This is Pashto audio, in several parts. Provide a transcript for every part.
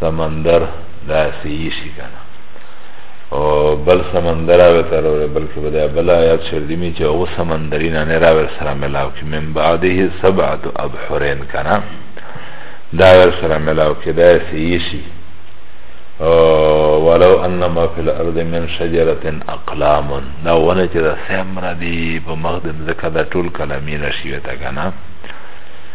سمندر داسې یې شي که نه او بل سمندر راوې ته راوړې بلکې به دا بل آیات شردي مي چې هغو سمندري نه نه راوې سره ملاو کړي من بعده سبعة ابحرین که نه دا ور سره ملاو کړي داسې یې شي ولو انما فی الارض من شجرت اقلام دا ونه چې دا سمره دی په مخدم ځکه دا ټول کلمې نشي وته که نه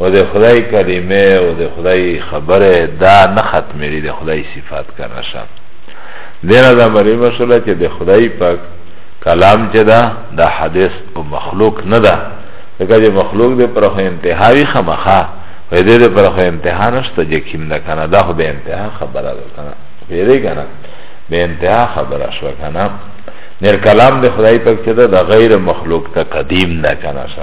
و ده خدای کلمه و ده خدای خبره دا نه ختمیری ده خدای صفات کنه شا دینا دا مریمه شولا چه ده خدای پاک کلام چه دا دا حدیث و مخلوق نه دا لکه چه مخلوق ده پر خو انتحاوی خمخا و ده ده پر خو انتحا نشتا جه کم ده کنه دا خو به انتحا خبره ده کنه پیده کنه به انتحا خبره شو کنه نیر کلام ده خدای پاک چه دا دا غیر مخلوق تا قدیم ده کنه شا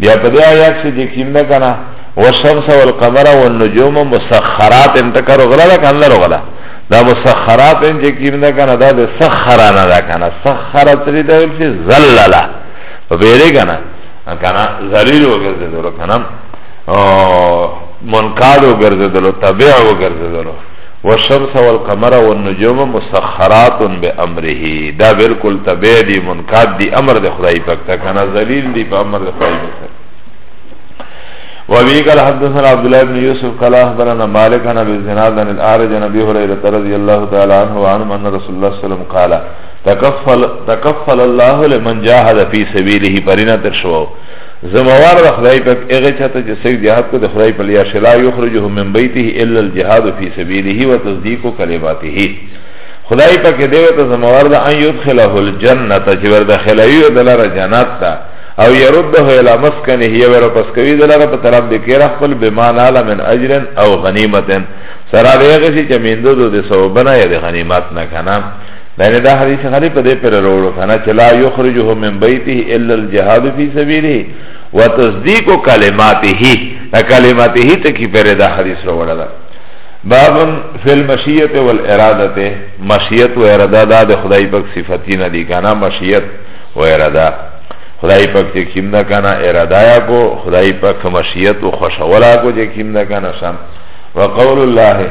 بیا په دې آیات کې چې کیم ده کنه والشمس والقمر والنجوم مسخرات ان تکرو غلا ده کنه لرو غلا دا مسخرات ان چې کیم ده کنه دا د سخرانه ده کنه سخرت لري دا چې زللا په بیره کنه کنه ذلیل وګرځیدل کنه منقاد وګرځیدل تابع وګرځیدل والشمس والقمر والنجوم مسخرات بامره دا بالکل تبع دی منقاد دی امر د خدای پاک ته کنه ذلیل دی په امر د خدای پاک سره وابي قال حدثنا عبد الله بن يوسف قال اخبرنا مالك عن ابي الزناد عن الاعرج عن ابي هريره رضي الله تعالى عنه وعن ان رسول الله صلى الله عليه وسلم قال تكفل تكفل الله لمن جاهد في سبيله برنا ترشوا زموار د خدای پاک هغه چاته چې سګ جهاد کو د خدای په لیا شلا یخرجه من بیته الا الجهاد فی سبیله و تصدیق کلماته خدای پاک دی ته زموار د ان یدخله الجنه چې ور داخلوی د لاره جنت ته او يرده الى مسكنه يور پس کوي دلاره په طرف د کېره خپل بمان عالم من اجر او غنیمت سره دغه چې مندو د ثوابنا یا د غنیمت نه کنه یعنی دا حدیث خلی په دې پر وروړو کنه چې لا یخرجه من بیته الا الجهاد فی سبیله وتصدیق کلماته دا کلماته ته کی پر دا حدیث وروړل باب فی المشیت والاراده مشیت و اراده دا د خدای پاک صفاتین دي کنه مشیت و اراده خدای پاک چې کیم نه کنه اراده یا کو خدای پاک مشیت او خوشولا کو چې کیم نه کنه سم وقول الله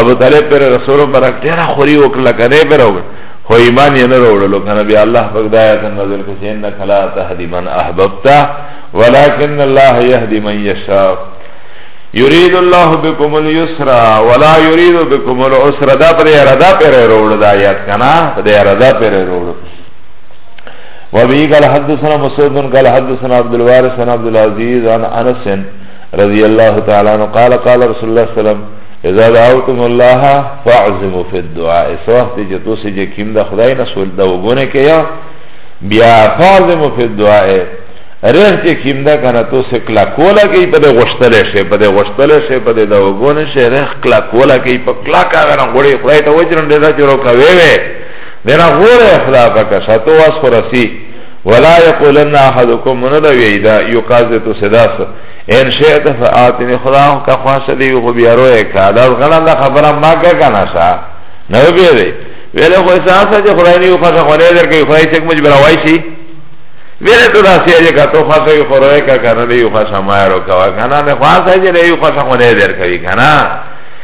ابو طالب پر رسول برک ډیره خوري وکړه کنه پر وکړه خو ایمان یې نه وروړلو کنه بیا الله پاک د آیات نظر کې چې انک لا تهدی من احببت ولكن الله يهدي من يشاء يريد الله بكم اليسر ولا يريد بكم العسر دا پر اراده پر وروړ د آیات کنه د اراده پر وروړ وبه قال حدثنا مسعود قال حدثنا عبد الوارث عن عبد العزيز عن انس رضی اللہ تعالی عنہ قال قال رسول اللہ صلی اللہ علیہ وسلم اذا دعوتم الله فاعزموا في الدعاء اس وقت چې تاسو چې کیم د خدای نه سول دا وګونه کیا بیا فاعزموا في الدعاء رغ چې کیم دا کنه تاسو کلا کولا کې په غشتل شي په غشتل شي په دا وګونه شي رغ کلا کولا کې په کلا کاغه نه غړي خدای ته وجرن دې دا جوړو کوي وي دنا غوره خدا پاک ساتو واس خرسي ولا یقولن احدکم من لا ویدا یقاذت سداس ان شئت فآتنی خدا کا خواس دی خو بیا روئے کا دا غلط دا خبره ما کا کنا سا نو بیره ویل خو احساس چې خدای نیو خاصه خو نه درکې خدای چې موږ براوای شي ویل ته دا سې چې کا تو خاصه یو خورای کا کنه یو خاصه ما یو کا کنه نه خاصه چې یو خاصه خو نه درکې کنه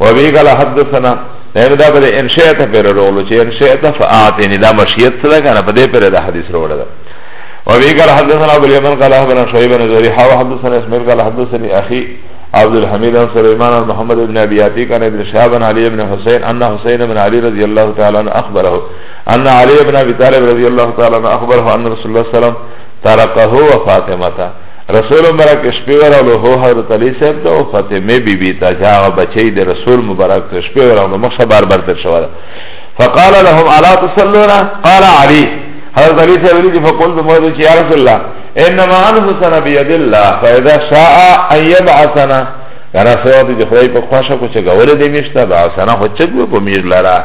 وبه قال حدثنا نعم دا بده ان شئت پر رولو چه ان شئت فآتنی دا مشیت صدا کانا پا ده پر ده حدیث روڑا ده وبه قال حدثنا ابو اليمن قال اخبرنا شعيب بن زريحه وحدثنا اسماعيل قال حدثني اخي عبد الحميد بن سليمان بن محمد بن ابي عتيق عن ابن شهاب بن علي بن حسين ان حسين بن علي رضي الله تعالى عنه اخبره ان علي بن ابي طالب رضي الله تعالى عنه اخبره ان رسول الله صلى الله عليه وسلم تركه وفاطمه رسول مبارک شپې ورغلو هو حضرت علی صاحب ته او فاطمه بی بی ته چې هغه بچی د رسول مبارک ته شپې ورغلو مخ بار بار تر شو فقال لهم الا تصلون قال علی حضرت علی صاحب ویلي فقلت مولوی چې یا رسول الله انما انفسنا بيد الله فاذا شاء ان يبعثنا رسول الله چې خدای په خوښه کو چې غوړې دې مشته بعثنا خو چې په میر لاره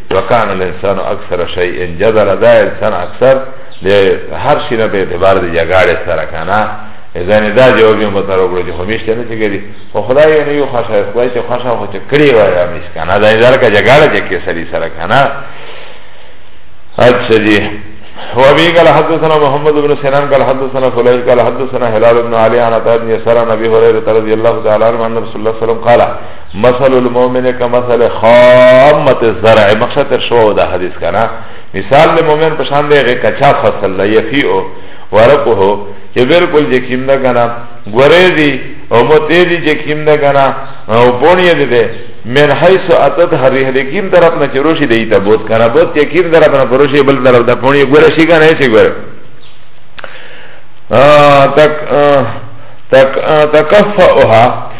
وکان الانسان اکثر شیء جدل دا انسان اکثر د هر شي نه په اعتبار د جګړې سره کنه ځان دا جواب یې متر وګړو چې همیشه نه چګری خو خدای یې نه یو خاصه خدای چې خاصه خو چې کړی وای همیش کنه دا یې درکه جګړه چې کې سری سره کنه اچھا جی وابي قال حدثنا محمد بن سنان قال حدثنا فليح قال حدثنا هلال بن علي عن عطاء بن يسار عن ابي هريره رضي الله تعالى عنه ان رسول الله صلى الله عليه وسلم قال مثل المؤمن كمثل خامت الزرع مقصد تر شو دا حدیث کنا مثال د مؤمن په شان دی غی کچا فصل لا یفیو ورقه چې بالکل چې کیم نه کنا غره دی او مته دی چې کیم نه کنا او پونی دی دی من حیث اتت هری هری کیم طرف نه چروشی دی ته بوت کنا بوت چې کیم طرف نه پروشی بل طرف د پونی غره شي کنه شي غره تک تک تکفئها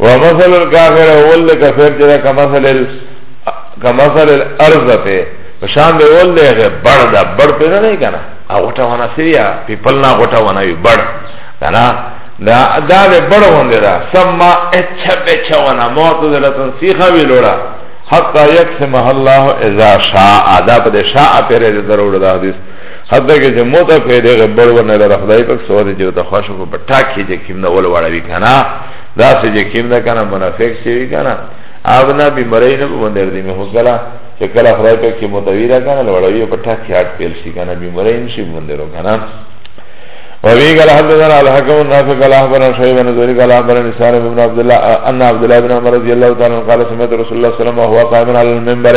ومثل الكافر هو الكافر چې دا کمثل ال کمثل الارض ته پشان دی ول دی بڑ دا بڑ په نه کنه او غټه ونه سیا پیپل نه غټه ونه وی بڑ کنه دا دا به بڑ ونه دا سما اچ به چونه موت دل تنسیخه وی لوړه حتا یکسمه الله اذا شاء دا په شاء پر دروړه دا حدیث حتی که چې مو ته پیدا غي بل ونه لره خدای پاک سو دې جو ته خوښ کو په ټاکي چې کیم نه ول وړوي کنه دا چې چې کیم نه کنه منافق شي وی کنه او نه بیماری نه باندې دې مه وکړه چې کله خدای پاک کې متویرا کنه وړوي په ټاکي هټ پیل شي کنه بیماری نشي باندې رو کنه وفي قال حدثنا على حكم النافع قال أخبرنا شعيب بن زهري قال أخبرني سالم بن عبد الله أن عبد الله بن عمر رضي الله تعالى قال سمعت رسول الله صلى الله عليه وسلم وهو قائم على المنبر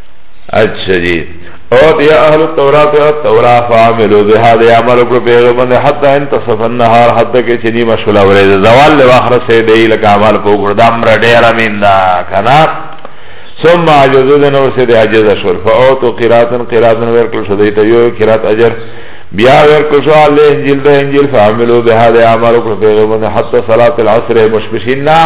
اچھا جی او بیا اهل التورات او التورات فعملوا بها دی عمل وکړو پیغه باندې حتی ان تصف النهار حتی کې چې نیمه شول ورې زوال له اخر سه دی لکه عمل وکړو د امر ډیر امین دا کنه ثم عجزو دن او سه دی عجز شول فاوتو قراتن قراتن ورکل شو دی ته یو قرات اجر بیا ورکل شو الله انجیل د انجیل فعملوا بها دی عمل وکړو پیغه باندې حتی صلاه العصر مشبشین نه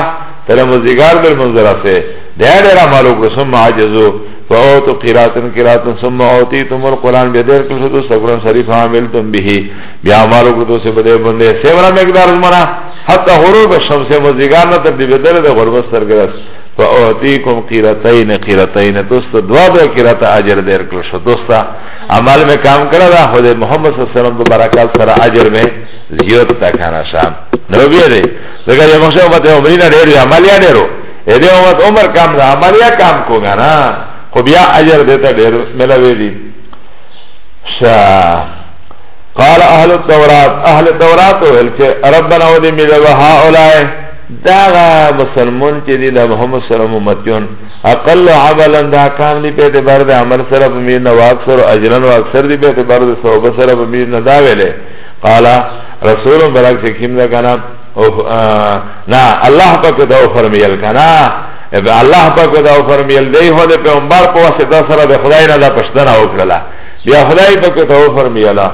تر مزیګار بل منظراسه دا ډیر عملو کړو سم عاجزو فوت قراتن قراتن ثم اوتیتم القران بدر کړو تو سګرن شریف عامل تم به بیا عملو کړو سه بده بنده سیورا مقدار زمرا حتی غروب الشمس مزیګار نه تر دې بدر د غربت سرګرس فاعطيكم قيرتين قيرتين دوست دوا دوا قيرت اجر دیر کړو شو دوست عمل میں کام کړه دا خو محمد صلی الله علیه وسلم برکات سره اجر میں زیات تکانه شام نو بیا دې ځکه یو مخشه امت عمرین ډېر یا عملیا ډېرو اې دې امت عمر کم ده عملیا کم کو غنا خو بیا اجر دیتا ډېر ملوي دي شا قال اهل التورات اهل التورات ویل چې ربنا ودی ملو هؤلاء داغا مسلمون چې دی د محمد صلی الله امتیون اقل عملا دا کام دی په اعتبار د عمل سره په مين او اکثر اجرن او اکثر دی په اعتبار د ثواب سره په مين نه دا ویلې قال رسول برک سے کیم دا کنا نا اللہ پاک دا فرمیل کنا اللہ پاک دا فرمیل دی ہو دے پیغمبر پا واسطہ سر دے خدای نا دا پشتنا اکرلا بیا خدای پاک دا فرمیلا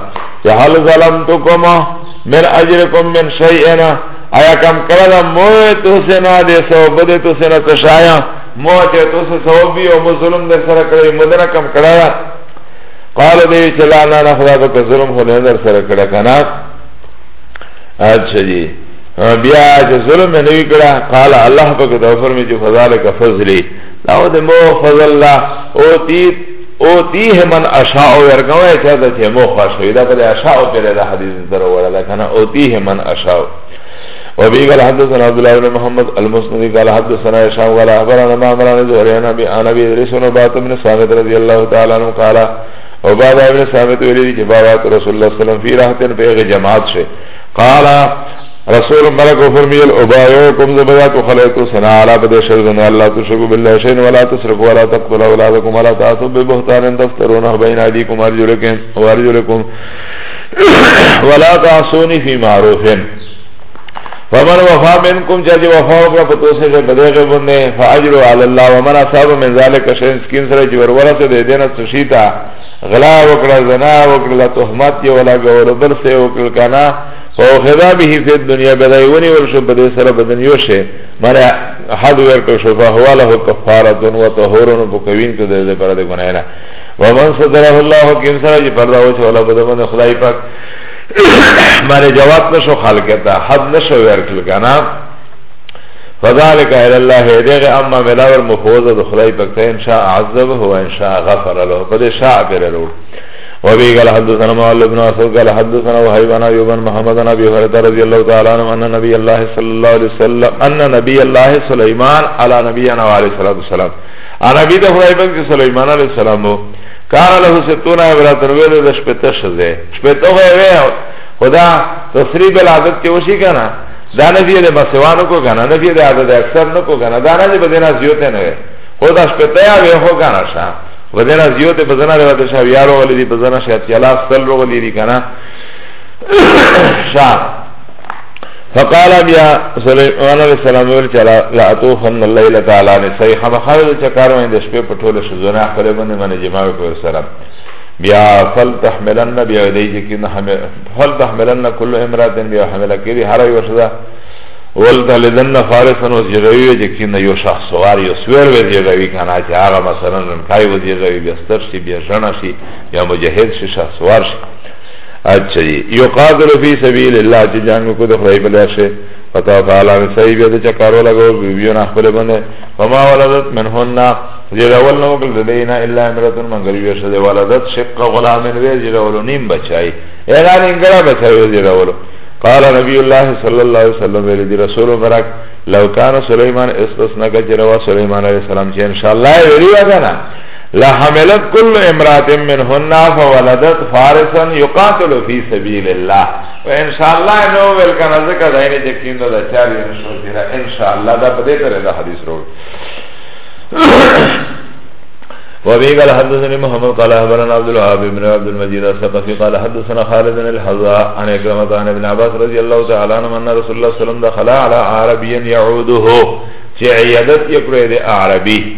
یا حل ظلمتکم من اجرکم من شیئنا آیا کم کرده موی تو سنا دی سوب دی تو سنا تشایا موی تو سنا سوبی و مظلوم در سر کرده مدنا کم کرده قال دی چې لا نه نه خدا په ظلم خو نه در سره کړه کنه اچھا جی بیا چې ظلم نه وی کړه قال الله پاک دا فرمایي چې فذلک فضلی دا د مو فضل الله او تی او تیه من اشاء ورګوي چې دا چې مو خوښوي دا په اشاء پر دا حدیث درو وړل کنه او تیه من اشاء وبه قال حدثنا عبد الله بن محمد المسند قال حدثنا هشام قال اخبرنا معمر عن زهري عن ابي عن ابي ادريس بن بات بن ثابت رضي الله تعالى عنه قال وبعد ابن ثابت ولي کہ بابات رسول الله صلى الله عليه وسلم في راحت في جماعت سے قال رسول ملک فرمیل ابایوکم زبیات خلیتو سنا علا بدے شرزن اللہ تشرکو باللہ شین ولا تسرکو ولا تقتل اولادکم ولا تعصب ببہتان تفترونه بین عدیکم ارجلکم وارجلکم ولا تعصونی فی معروفن فمن وفا منکم چاچی وفا وکړه په توسه چې په دغه باندې فاجر علی الله ومن اصاب من ذلک شین سکین سره چې ورورته دې دینه تشیتا غلا وکړه زنا وکړه تهمت یې ولا ګور بل سه وکړه کنا او خدا به فی دنیا بدایونی ورشه په دې سره بدن یو شه معنی حد ورکړ شو فهو له کفاره دون و طهورن بکوین ته دې پر دې ګناه ومن صدره الله حکیم سره جی پرده وچه ولا بدمن خدای پاک معنی جواب نشو خلقتا حد نشو ورکل کنا فذالک الی الله دیغه اما ملاور مفوض د خدای پاک ته ان شاء عذبه و ان شاء غفر له په دې شاء پر له وبه قال حدثنا مال بن اسد قال حدثنا وهيب بن ايوب بن محمد بن ابي هريره رضي الله تعالى عنه ان نبي الله صلى الله عليه وسلم ان نبي الله سليمان على نبينا عليه الصلاه والسلام انا بی ده حرائبن که سلیمان علیہ السلام کان له ستون عبرتن ویل د شپته شزه شپته وی وی خدا تصریح بل عادت کې وشي کنه دا نه دی د مسوانو کو کنه نه دی د عادت اکثر نه کو کنه دا نه دی بدینا زیوت نه وی خدا شپته یا وی هو کنه شا بدینا زیوت بدینا له د شاو یارو ولې دی بدینا شات یلا سل رو ولې دی کنه شا فقال بیا سلیمان علیہ السلام ویل چلا لا اتوفن اللیل تعالی نسای خامخاوی دو چکارو این دشپی پټول شزونه خپل بنده من جماوی پر سره بیا فل تحملن بیا دی چې کین فل تحملن کل امرات بیا حمل کړي هر یو شدا ول تلذن فارسن او جروی چې کین یو شخص وار یو سویر وی جروی کنه چې هغه مثلا کای وزیر وی بیا ستر شي بیا ژنه شي یا مجاهد شي شخص وار شي اچھا جی یقاتل فی سبیل الله چې جنگ کو د خدای په لار شه پتا فعل ان صحیح بیا د چکارو لګو بیبیو نه خپل باندې فما ولدت منهن جل اول نو کل دینا الا امرت منگر یو شه ولدت شق غلام وی جل اول نیم بچای اعلان انګرا بچای جل اول قال نبی الله صلی الله علیه وسلم ویلی رسول مبارک لو کان سلیمان استثنا کا چروا سلیمان علیہ السلام چې ان شاء الله ویلی وکنا لحملت كل امرات منهن فولدت فارسا يقاتل في سبيل الله وان شاء الله نو ول کنه زکه داینه چې کیندو دا چار یې نشو دیرا ان شاء الله دا په دې تر دا حدیث رو وابي قال حدثني محمد قال اخبرنا عبد الوهاب بن عبد المجيد الثقفي قال حدثنا خالد بن الحذاء عن اكرمه عن ابن عباس رضي الله تعالى عنه ان رسول الله صلى الله عليه وسلم دخل على عربي يعوده چې عيادت یې کړې د عربي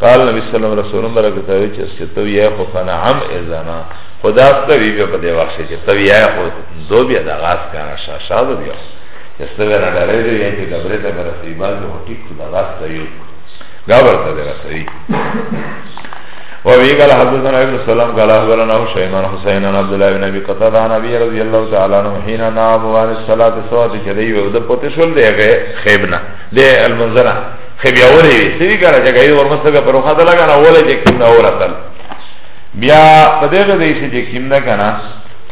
قال نبی صلی اللہ علیہ وسلم برکتا وی چه اسکه تو یای خو فنعم ازنا خدا استا وی بیا پده وقشه چه تو یای خو دو بیا دا غاز کانا شا شا دو بیا استا بیا نداره دو یای چه گبره تا برسی باز بیا حقیق خدا غاز تا یو گبر تا برسی وابي قال حدثنا ابن السلام قال اخبرنا شيمان حسين عن عبد الله بن ابي قتاده عن ابي رضي الله تعالى عنه حين نام وان الصلاه سوات كدي وده پتشل ده خيبنا ده المنزله خو بیا ولې وي سړي کنه چې ګایي ورمسته بیا پروخه ده لګا نه ولې چې کوم نه ورتل بیا په دغه دې شي چې کوم نه کنه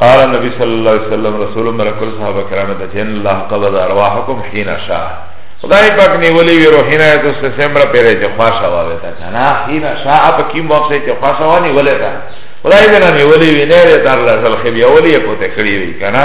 قال النبي صلى الله عليه وسلم رسول الله رسول صحابه کرام ته جن الله قبض ارواحكم حين شاء خدای پاک نه ولي وي روحنا ته سمره پیره چې خواشه واوي تا کنه حين شاء په کوم وخت چې خواشه واني ولې تا خدای دې نه ولي وي نه تر لاسه خو بیا ولې پته کړی وي کنه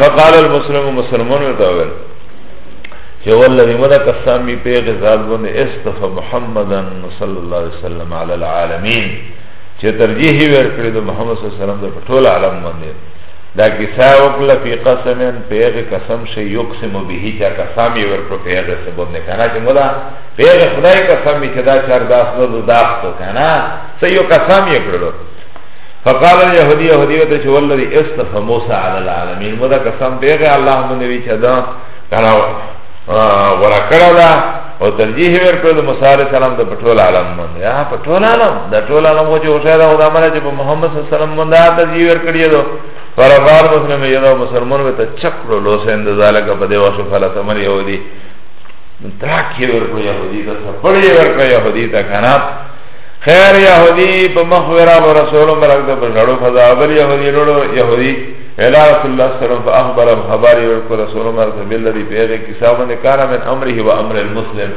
فقال المسلم مسلمان وتاول چه والذی مدى قسم بی پیغ ذات بند استفا محمدا صلی اللہ علیہ وسلم علی العالمین چه ترجیحی ورکڑی دو محمد صلی اللہ علیہ وسلم دو پتول عالم بند دا کسا وکلا فی قسمین پیغ قسم شی یقسم بیهی چا قسم یور پر پیغ سبب نه کنا چه مولا پیغ خدای قسم می چه دا چار داس نو داخت کنا سیو قسم یکرلو فقال اليهودي يهودي ته چې والذي استف موسى على العالمين مدا قسم دیغه الله مونږ وی چې دا کنه ورا کړه دا او ترجیح ورکړه د موسی عليه السلام د پټول عالم مونږ یا پټول عالم د ټول عالم وو چې اوسه دا خدای مله چې محمد صلی الله عليه وسلم مونږ ته ترجیح ورکړی دو فربار مسلم یدا مسلمان وته چکړو لوس اند ذالک په دی واسو فلا تمر يهودي تراکي ورکړه يهودي ته سپړې ورکړه يهودي ته کنه خیر یهودی په مخ ورا و رسول مرګ د بشړو فضا بل یهودی لولو یهودی الی رسول الله صلی الله علیه وسلم فاخبر خبر ورکو رسول مرګ بالذی پیغه کساب نه کار من امره و امر المسلم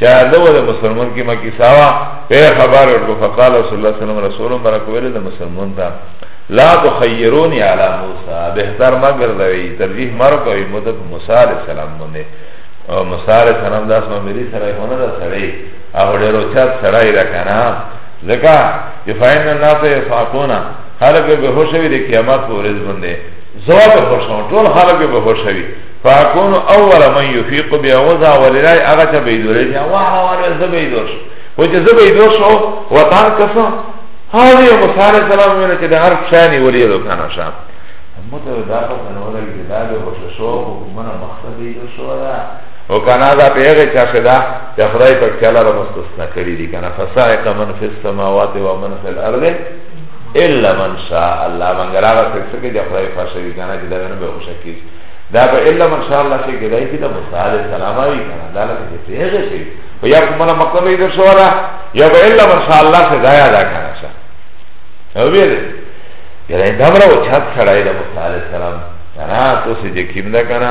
چا دو د مسلمان کی ما کساوا په خبر ورکو فقال رسول الله صلی الله علیه وسلم رسول مرګ ویل د مسلمان ته لا تخیرونی علی موسی بهتر ما ګرځوي ترجیح مر کوي مدد موسی علیہ السلام باندې موسی علیہ السلام داس مې سره هونه دا سره او ډیر اوچت سړی ده کنه ځکه چې فاین الناس یفاقونا خلق به هوش وي د قیامت په ورځ باندې زوال هوش نو ټول خلق به هوش وي فاکون اول من یفیق بیا وزا ولای هغه ته به دورې یا واه واه زه به دور شو و چې زه به دور شو وطن کسو هغه یو سره سلام ویل چې د هر شانی ولې دو کنه شام مو ته دا په نوره کې دا به هوش شو کومه مقصد یې شو دا او کنه دا پیغه چا شدا یا خدای پاک تعالی را مستثنا کړی دی کنه فسائق من فی السماوات و من فی الارض الا من شاء الله مگر هغه څه چې د خدای فاشه دی کنه چې دا نه به خوشکی دا به الا من شاء الله چې کدای چې د موسی علیه السلام وی کنه دا له دې ته هغه شي و یا کومه مقام یې درشوره یا به الا من شاء الله چې دا یا دا کنه شه او ویل یا دا مرا او چات سره د موسی علیه السلام کنه تو سې چې کیم دا کنه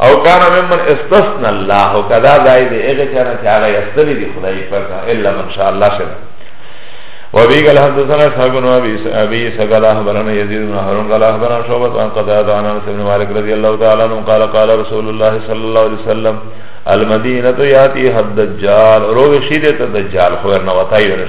او کان ممن استثنى الله کدا دای دی اغه چانه چې هغه یستلی دی خدای پاک الا من شاء الله شه وابي قال حدثنا اسحاق بن ابي ابي سقال اخبرنا يزيد بن هارون قال اخبرنا شعبة عن قتادة عن انس بن مالك رضي الله تعالى عنه قال قال رسول الله صلى الله عليه وسلم المدينة ياتيها الدجال روي شيدة الدجال خبرنا وتايرش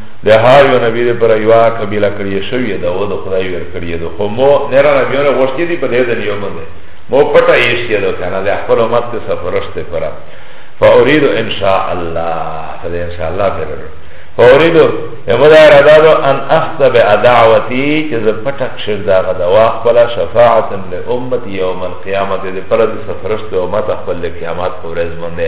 د هر یو نبی د پر یو قبیله کړی شوی دا و د خدای ور کړی دا خو مو نه را نبی نه غوښتي دی په دې د یو باندې مو پټه یې شته دا کنه د خپل امت ته سفرشته پر فاورید ان شاء الله فدې ان شاء الله پر فاورید یمو دا اراده دو ان احسب دعوتی چې ز پټه شر دا غدا وا خپل شفاعت له امت یوم القیامت دې پر د سفرشته امت خپل قیامت پر ورځ باندې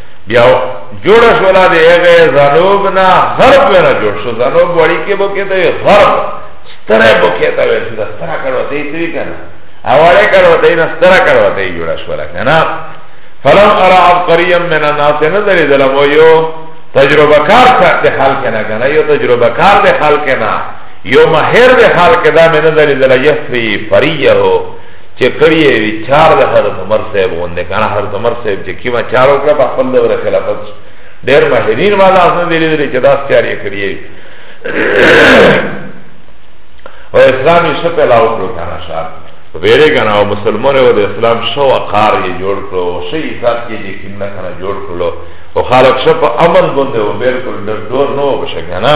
بیا جوړ شولا دی هغه زنوب نه غرب نه جوړ شو زنوب وړي کې بو کې ته غرب ستره بو کې ته وې چې ستره کړو ته یې کنه اوله کړو ته نه ستره کړو ته جوړ شولا کنه فلم ارى عبقريا من الناس نظر دلم یو تجربه کار ته حال کنه کنه یو تجربه کار ته حال کنه یو ماهر ته حال کنه من نظر دل یسری فریه چه کړی یې وی چار د حضرت عمر صاحب غونډه کنه حضرت عمر صاحب چې کیما چار وکړه په خپل دور خلافت ډیر ماهرین والا اسنه دی لري چې داس چار یې کړی یې او اسلامي شپه لا وکړو کنه شار ویره کنه او مسلمان او د اسلام شو وقار یې جوړ کړو او شی حساب کې دې کینه کنه جوړ کړو او خالق شپه امن باندې او بالکل ډور نو بشه کنه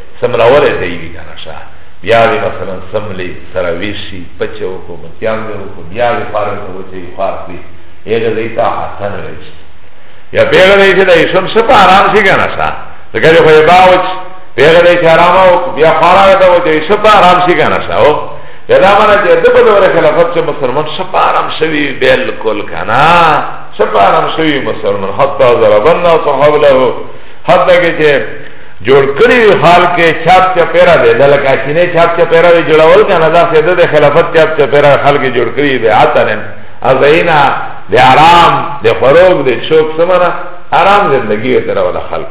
سملولی ته ایوی کنه شا بیا دی مثلا سملی سرویشی پچه وکو متیان دی وکو بیا دی فارغ تا وچه ای خوار کری ایغه دی تا حسن ویشی یا پیغه دی چه دا ایشم سپا آرام سی کنه شا دکا دی خوی باوچ پیغه دی چه آرام وکو بیا خوارا تا وچه ای سپا آرام سی کنه شا او یا دا مانا چه دو بدور خلافت چه مسلمان سپا آرام شوی بلکل کنه سپا آرام شوی مسلمان حتی ضربنا صحاب له حتی که چه جوړ کړی وی خال کې چاپ چپیرا دی د لکه چینه چاپ چپیرا وی جوړول کنه دا سیده د خلافت چاپ چپیرا خال کې جوړ کړی دی عطنن ازینا د آرام د فروغ د شوق سمنا آرام زندگی تر ولا خلق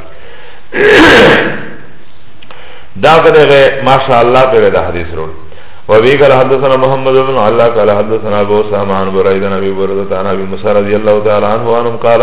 دا دغه ماشاءالله په د حدیث رو وابي قال حدثنا محمد بن الله قال حدثنا ابو سامان بريد نبي برده عن ابي موسى رضي الله تعالى عنه وانم قال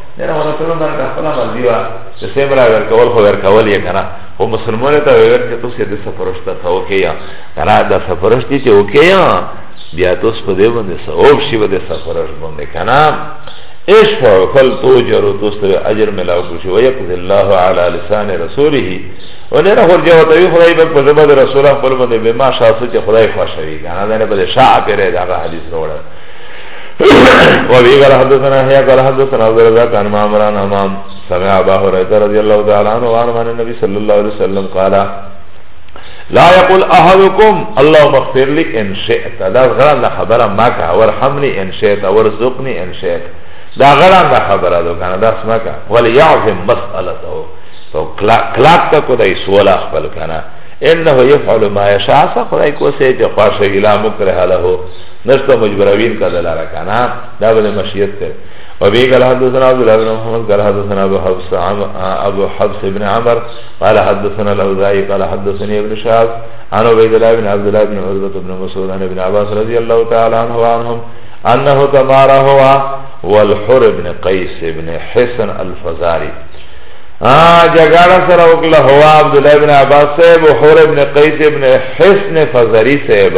نه ولا ټول نه خپل مرضی وا چې سیم را ور کول خو ور کول یې کنه خو مسلمان ته ور چې تاسو دې سفرشته ته اوکې یا کنه دا سفرشتي چې اوکې یا بیا تاسو په دې باندې ثواب شي به سفرش باندې کنه ايش فعل فل توجر تاسو اجر ملاو شي ويقض الله على لسان رسوله ولنا خور جو ته خدای په پزما د رسول خپل باندې به ما شاسو چې خدای خوشوي کنه دا نه بده شاع پرې دا حدیث وروړه وابي قال حدثنا يحيى قال حدثنا عبد الرزاق عن معمر عن امام سمع ابا هريره رضي الله تعالى عنه وعن من النبي صلى الله عليه وسلم قال لا يقول احدكم اللهم اغفر لي ان شئت دا غران دا خبره ما کا ورحمني ان شئت ورزقني ان شئت دا غران دا خبره دو کنه دا اسما کا وليعظم مسالته تو کلاک تا کو دا سوالا خپل کنه انه يفعل ما يشاء فخدای کو سه چې خواشه اله مکره له نشتا مجبروین کا دلارا کانا دا بده مشیت تر و بی قال حدثنا عبدالله بن محمد قال حدثنا ابو حفص ابو حفص ابن عمر قال حدثنا الهزائی قال حدثنی ابن شعب عن عبید الله بن عبدالله بن عزبت ابن مسعود عن ابن عباس رضی اللہ تعالی عنہ وعنهم انه تمارا ہوا والحر ابن قیس ابن حسن الفزاری جگاڑا سر اکلا ہوا عبداللہ ابن عباس صاحب و حر ابن قیس ابن حسن فزاری صاحب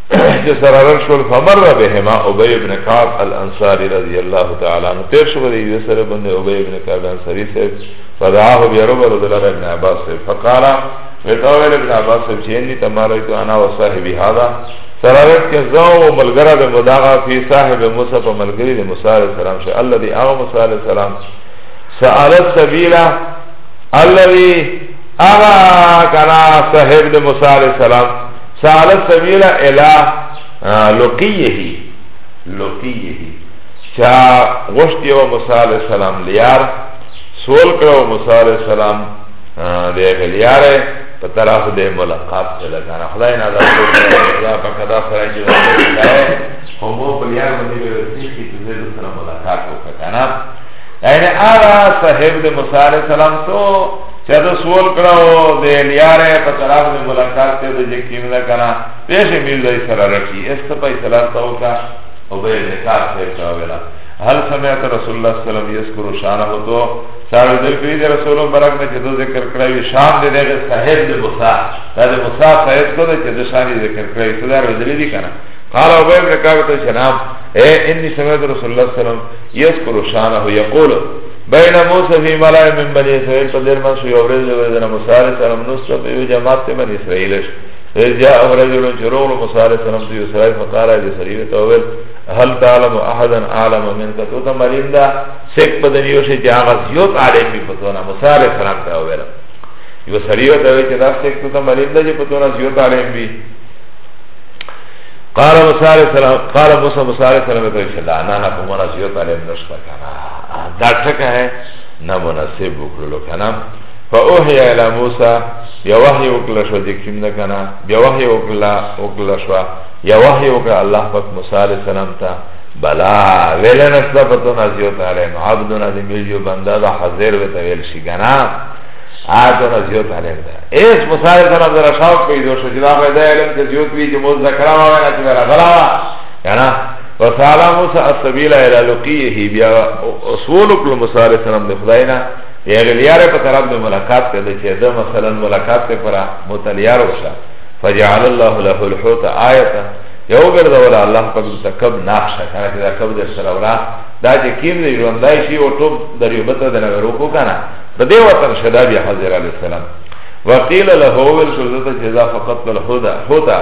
چه سرارر شول فمر بهما عبی ابن کعب الانصاری رضی اللہ تعالی عنہ تیر شو دی یو سره بند عبی ابن کعب الانصاری سے فدعاه بیرب رضی اللہ ابن عباس سے فقالا ویتاویل ابن عباس سے چینی تمارائی تو انا و صاحبی حالا سرارت که زاو و ملگرا ده مداغا فی صاحب موسیٰ پا ملگری ده موسیٰ علیہ السلام شا اللہ دی آغا موسیٰ علیہ السلام سآلت سبیلا اللہ دی آغا کنا صاحب ده موسیٰ علیہ السلام سال السبيل الى لقيه لقيه چا غشت یو موسی علیہ السلام لیار سول کرو موسی علیہ السلام دے غلیارے په طرف د ملاقات ته لګانا خدای نه دا خدای په کدا سره چې راځي هو مو په یار باندې ورسې چې د دې سره ملاقات وکړه کنه یعنی آغا صاحب د موسی علیہ السلام سو چه ده سوال کرو ده الیاره پا طرف ده ملاقات ته ده جکیم ده کنا پیش میل ده سر رکی است پای سلام تاو کا او به نکار خیر کرو بلا هل سمعت رسول الله صلی اللہ علیہ وسلم یذکر شانه تو چاوی دل کری ده رسول برک نه چه ده ذکر کروی شان ده ده صاحب ده موسا ده ده موسا صاحب کو ده چه ده شانی ذکر کروی صدر وزلی دی کنا قال ابو ابن کعب تو شنام اے انی سمعت رسول الله صلی اللہ علیہ وسلم یذکر شانه یقول بین موسی فی ملای من بنی اسرائیل په دیر منسو یو ورځ ورځ نه موسی علیه السلام نو څه په یو جماعت ته بنی اسرائیل شو اذ جاء رجل چرول موسی علیه السلام دی اسرائیل فقال دی سریو ته ویل هل تعلم احدا عالم منك تو ته مریم دا سیک په دنیو شي چې هغه زیوت عالم په تونه موسی علیه السلام ته ویل یو سریو ته وی چې دا سیک ته مریم دا چې په تونه زیوت عالم وی قال موسی علیه السلام قال موسی موسی علیه السلام ته چې لا نه نه کومه زیوت عالم نشته دا ټکه ہے نه مناسب وکړلو کنه فاوحی الی موسی بیا وحی وکړه شو د کیم نه کنه بیا وحی وکړه وکړه شو یا وحی وکړه الله پاک موسی علی السلام ته بلا ویلن اسلفتو نزیوت علی نو عبدنا دی ملیو بنده دا حضر ویتا ویل شی گنا آتو نزیوت علی دا ایس موسی علی السلام در شاو پیدو شو جدا خیده علم که زیوت بی جموز ذکرہ وانا چی برا غلا وانا فسالا موسی السبیل الى لقیه بیا اصول کل مصالح سلام د خداینا یا غلیاره په طرف د ملاقات ته چې دا مثلا ملاقات ته پر متلیار وشه فجعل الله له الحوت آیه یو ګرځه ولا الله پاک د کب نقشه کنه چې دا کب در سره ورا دا چې کیم دی ژوندای شي او ټوب در یو بته د نه روکو کنه په دې وطن شدا بیا حضرت علی السلام وقیل له هو ول شو ذات جزا فقط الهدى هدا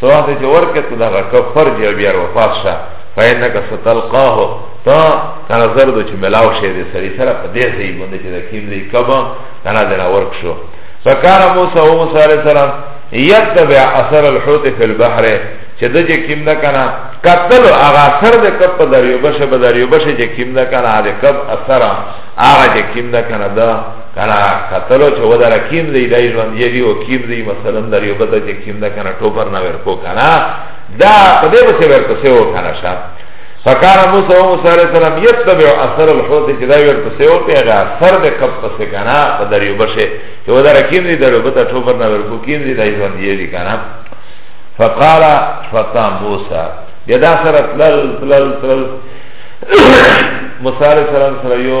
سواخت چه ورکت دا غا کفر جا بیار وفات شا فینکا ستلقاهو تا کنا زردو چه ملاو شه ده سری سرا پا ده زی بنده چه ده کم زی کبا کنا دینا ورک شو فکانا موسا و موسا علیہ السلام یتبع اثر الحوت فی البحر چه ده چه کم ده کنا قتل آغا اثر ده کب پا دریو بشه با دریو بشه چه کم ده کنا ده کب اثر آغا چه کم ده کنا ده کنا قتلو چه ودا را کیم دی دای جوان دی دی و کیم دی مثلا در یو بدا چه کیم دا کنا ٹوپر نا ورکو کنا دا پده بسی ورکو سیو کنا شا فکان موسا و موسا علیہ السلام یتبع اثر الحوت چه دا ورکو سیو پیغا اثر ده کب پسی کنا پا در یو بشه چه ودا را کیم دی در یو بدا ٹوپر نا ورکو کیم دی دای جوان دی دی کنا فقال فتا موسا یدا سر تلل تلل تلل موسا علیہ السلام سر یو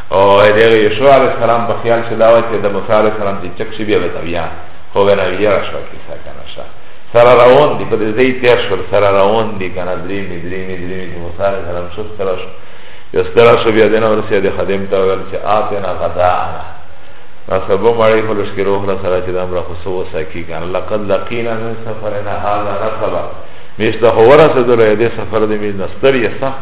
او دغه یشوع علیه السلام په خیال شو دا و چې د موسی علیه السلام چې چک شي بیا به بیا خو به نه بیا شو کیسه کنه شه سره روان دي په دې ځای تیر شول سره روان دي کنه درې مې درې مې درې مې موسی علیه السلام شو سره شو یو سره شو بیا دنه ورسې د خادم ته ویل چې آتنا غدا انا سبو مړی خلش کې روح را سره چې د امر خو سو سکی کنه لقد لقینا من سفرنا هذا نصبا میشته هو ورسېدل دې سفر دې مې نستری سخت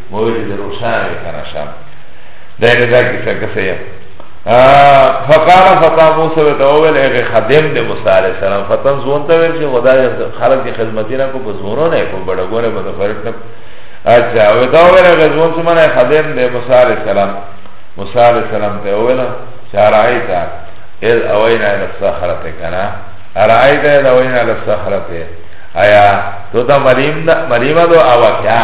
موجه ده روشان وی کنه شام دائره دا کسا کسا یا فقال فتا موسا وی تاویل اغی خدم ده موسا علیہ السلام فتن زون تاویل چه خدا خلق دی خدمتی نکو پا زونو نکو بڑگونه بدا فرق نکو اچھا وی تاویل اغی زون چه من خدم ده موسا علیہ السلام موسا علیہ السلام تاویل چارعی تا اذ اوینا الى الصخرت کنا ارعی تا اذ اوینا الى الصخرت ایا تو تا ملیم دا ملیمه دو اواکیا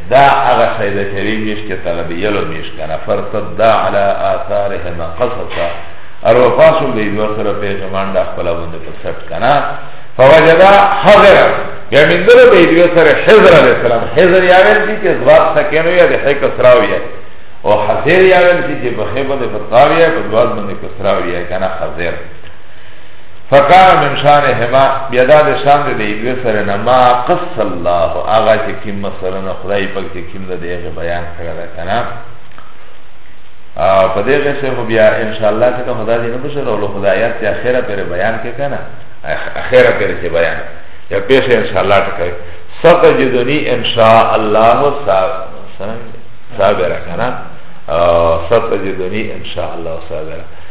دا هغه شی ده چې وی میش کې طلب یلو میش کنه فرتد علی آثارهما قصصا ارو پاسو به یو سره پیغمبر د خپل باندې په سټ کنه فوجدا حضر یا من دره به یو سره حضر علی السلام حضر یا ول دي چې زواب سکینو یا د حق سراوی او حضر یا ول دي چې په خیبه د فتاوی په دواد باندې کسراوی کنه حضر فکان من شانهما بیدا د شان د دی دوی سره نه ما قص الله هغه چې کیم مثلا نه خدای پاک چې کیم د دې بیان کړه ده کنه او په دې کې څه بیا ان شاء الله چې خدای دې نه بشره او خدایات چې اخره پر بیان کې کنه اخره پر چې بیان یا پیش ان شاء الله ټکای ستجدنی ان شاء الله صابر کنه ستجدنی ان شاء الله صابر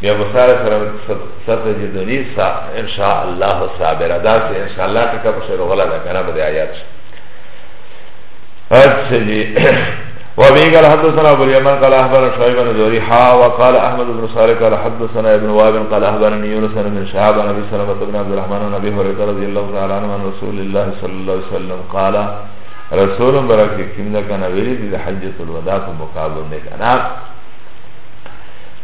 بیا بساره سره ستجد لی سا انشاءالله صابر دا سه انشاءالله ټکا په شروع غلا ده کنه بده آیات اچھا جی وابي قال حدثنا ابو اليمن قال اخبرنا شعيب بن زوري حا وقال احمد بن صالح قال حدثنا ابن وهب قال اخبرني يونس بن شهاب عن ابي سلمة بن عبد الرحمن عن ابي هريره رضي الله تعالى عنه عن رسول الله صلى الله عليه وسلم قال رسول برك كنا كان ولي بحجه الوداع مقابل لك انا